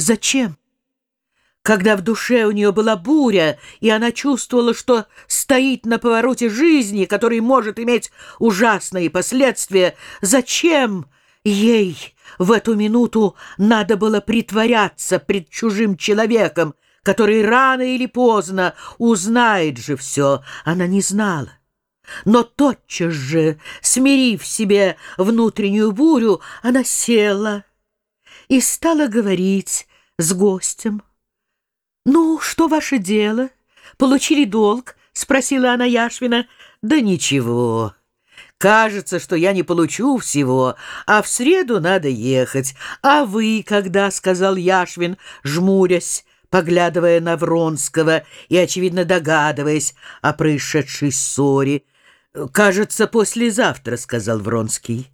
Зачем? Когда в душе у нее была буря, и она чувствовала, что стоит на повороте жизни, который может иметь ужасные последствия, зачем ей в эту минуту надо было притворяться пред чужим человеком, который рано или поздно узнает же все, она не знала. Но тотчас же, смирив себе внутреннюю бурю, она села и стала говорить с гостем. «Ну, что ваше дело? Получили долг?» — спросила она Яшвина. «Да ничего. Кажется, что я не получу всего, а в среду надо ехать. А вы когда?» — сказал Яшвин, жмурясь, поглядывая на Вронского и, очевидно, догадываясь о происшедшей ссоре. «Кажется, послезавтра», — сказал Вронский.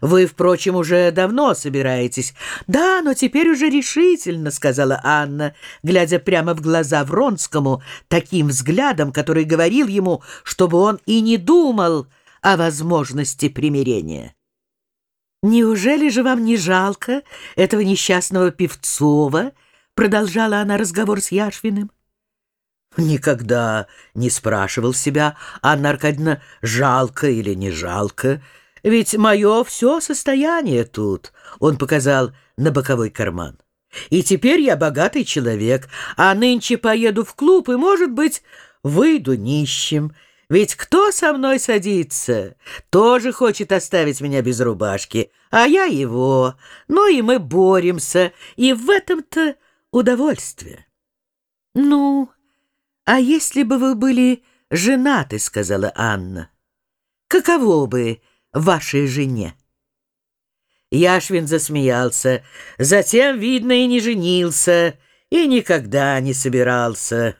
«Вы, впрочем, уже давно собираетесь». «Да, но теперь уже решительно», — сказала Анна, глядя прямо в глаза Вронскому, таким взглядом, который говорил ему, чтобы он и не думал о возможности примирения. «Неужели же вам не жалко этого несчастного Певцова?» — продолжала она разговор с Яшвиным. Никогда не спрашивал себя, Анна Аркадьевна, жалко или не жалко, ведь мое все состояние тут, он показал на боковой карман. И теперь я богатый человек, а нынче поеду в клуб и, может быть, выйду нищим. Ведь кто со мной садится, тоже хочет оставить меня без рубашки, а я его. Ну и мы боремся, и в этом-то удовольствие. Ну, «А если бы вы были женаты, — сказала Анна, — каково бы вашей жене?» Яшвин засмеялся, затем, видно, и не женился, и никогда не собирался.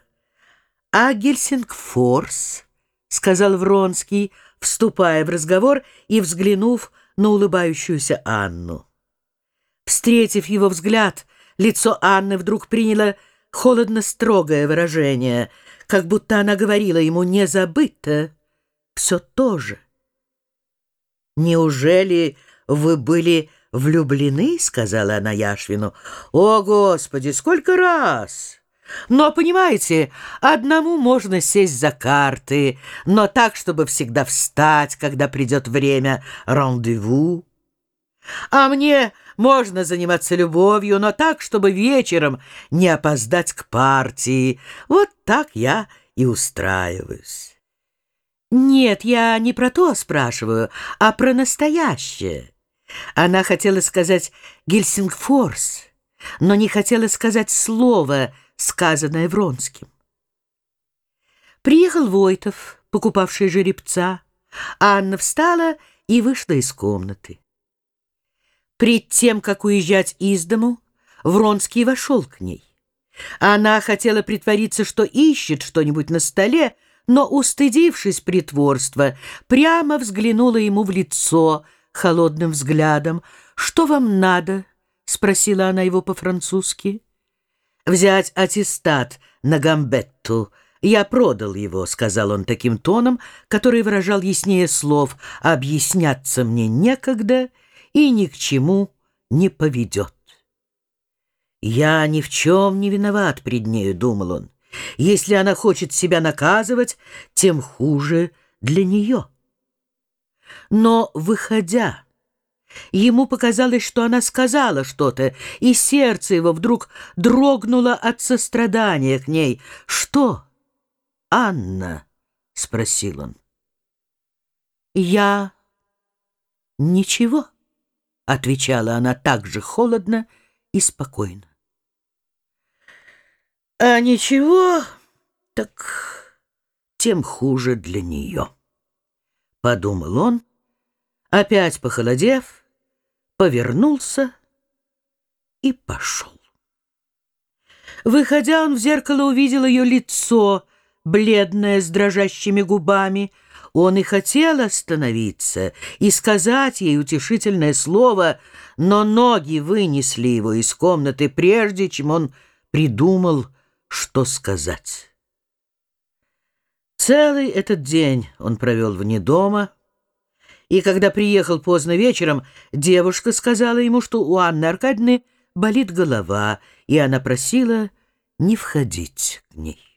«А Гельсингфорс?» — сказал Вронский, вступая в разговор и взглянув на улыбающуюся Анну. Встретив его взгляд, лицо Анны вдруг приняло холодно-строгое выражение, как будто она говорила ему «не забыто, все то же». «Неужели вы были влюблены?» — сказала она Яшвину. «О, Господи, сколько раз!» Но, понимаете, одному можно сесть за карты, но так, чтобы всегда встать, когда придет время рандеву. А мне можно заниматься любовью, но так, чтобы вечером не опоздать к партии. Вот так я и устраиваюсь. Нет, я не про то спрашиваю, а про настоящее. Она хотела сказать «Гельсингфорс», но не хотела сказать слово, сказанное Вронским. Приехал Войтов, покупавший жеребца. Анна встала и вышла из комнаты. Пред тем, как уезжать из дому, Вронский вошел к ней. Она хотела притвориться, что ищет что-нибудь на столе, но, устыдившись притворства, прямо взглянула ему в лицо холодным взглядом. «Что вам надо?» — спросила она его по-французски. «Взять аттестат на гамбетту. Я продал его», — сказал он таким тоном, который выражал яснее слов. «Объясняться мне некогда» и ни к чему не поведет. «Я ни в чем не виноват пред нею», — думал он. «Если она хочет себя наказывать, тем хуже для нее». Но, выходя, ему показалось, что она сказала что-то, и сердце его вдруг дрогнуло от сострадания к ней. «Что, Анна?» — спросил он. «Я... ничего» отвечала она так же холодно и спокойно. А ничего, так тем хуже для нее, подумал он, опять похолодев, повернулся и пошел. Выходя, он в зеркало увидел ее лицо, бледное, с дрожащими губами, он и хотел остановиться и сказать ей утешительное слово, но ноги вынесли его из комнаты, прежде чем он придумал, что сказать. Целый этот день он провел вне дома, и когда приехал поздно вечером, девушка сказала ему, что у Анны Аркадьевны болит голова, и она просила не входить к ней.